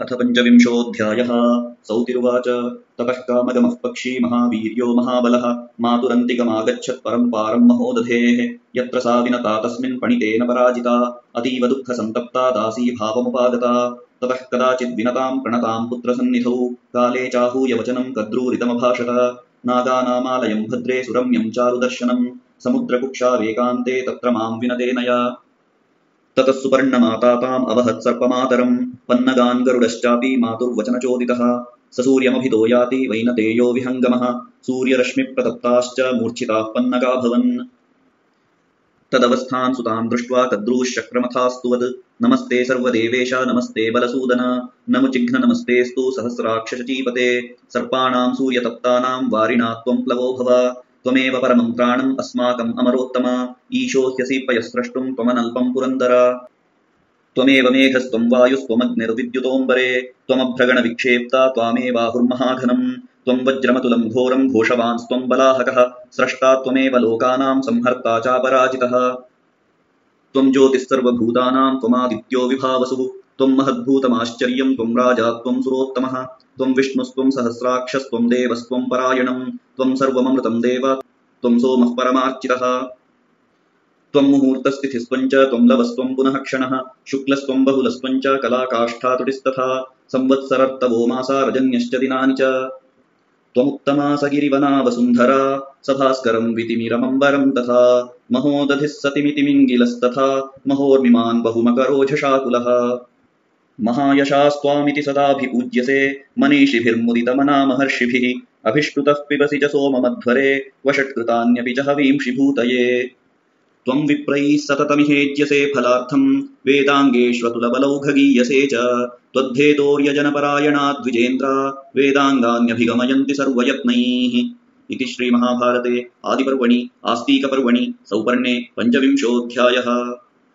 अथ पञ्चविंशोऽध्यायः। सौतिरुवाच। ततः कामगमः पक्षी महावीर्यो महाबलः। मातुरन्तिकमागच्छत् परम् पारम् महोदधेः। यत्र सा विनता तस्मिन् पणितेन पराजिता। अतीव दुःखसन्तप्ता दासी भावमुपागता। ततः कदाचिद्विनताम् प्रणताम् पुत्रसन्निधौ। काले चाहूय वचनम् कद्रूरितमभाषत। नागानामालयम् भद्रे सुरम्यम् चारुदर्शनम्। समुद्रकुक्षावेकान्ते तत्र माम् विनतेनया ततः सुपर्णमाताताम् अवहत् सर्पमातरम् पन्नगान् गरुडश्चापि मातुर्वचनचोदितः। स सूर्यमभितो याति वैनतेयो विहङ्गमः। सूर्यरश्मिप्रतप्ताश्च मूर्च्छिताः पन्नगा भवन्। तदवस्थान् सुतान् दृष्ट्वा कद्रूश्चक्रमथास्तुवद् नमस्ते सर्वदेवेश नमस्ते बलसूदन। नमुचिघ्न नमस्तेऽस्तु सहस्राक्षशचीपते सर्पाणाम् सूर्यतप्तानाम् वारिणा त्वम् प्लवो भव त्वमेव परमम् त्राणम् अस्माकम् अमरोत्तम। ईशो ह्यसि पयस्रष्टुम् त्वमनल्पम् पुरन्दर। त्वमेव मेघस्त्वम् वायुस्त्वमग्निर्विद्युतोऽम्बरे। त्वमभ्रगणविक्षेप्ता त्वामेवाहुर्महाघनम्। त्वम् वज्रमतुलम् घोरम् घोषवांस्त्वम् बलाहकः। स्रष्टा त्वमेव लोकानाम् संहर्ता चापराजितः। त्वम् ज्योतिःसर्वभूतानाम् त्वमादित्यो विभावसुः त्वं महद्भूतमाश्चर्यं, त्वं राजा, त्वं सुरोत्तमः, त्वं विष्णुस्त्वं सहस्राक्षस्त्वं देवस्त्वं परायणं देव, त्वं सोमः परमार्चितः। त्वं मुहूर्तस्तिथिस्त्वञ्च त्वं लवस्त्वं पुनः क्षणः, शुक्लस्त्वं बहुलस्त्वञ्च कलाकाष्ठा तुटिस्तथा संवत्सरर्तवो मासा रजन्यश्च दिनानि च। त्वमुत्तमा सगिरिवना वसुन्धरा सभास्करं वितिमिरमम्बरं तथा, महोदधिः सतिमितिमिङ्गिलस्तथा, महोर्मिमान् बहुमकरोझशाकुलः महायशास्त्वामिति सदाभिपूज्यसे मनीषिभिर्मुदितमना महर्षिभिः अभिष्टुतः पिबसि च सोममध्वरे, वषट्कृतान्यपि च हवींषि भूतये। त्वम् विप्रैः सततमिहेज्यसे फलार्थम् वेदाङ्गेष्वतुलबलौघगीयसे च। त्वद्धेतोर्यजनपरायणाद्विजेन्द्रा, वेदाङ्गान्यभिगमयन्ति सर्वयत्नैः। इति श्रीमहाभारते आदिपर्वणि, आस्तीकपर्वणि, सौपर्णे पञ्चविंशोऽध्यायः।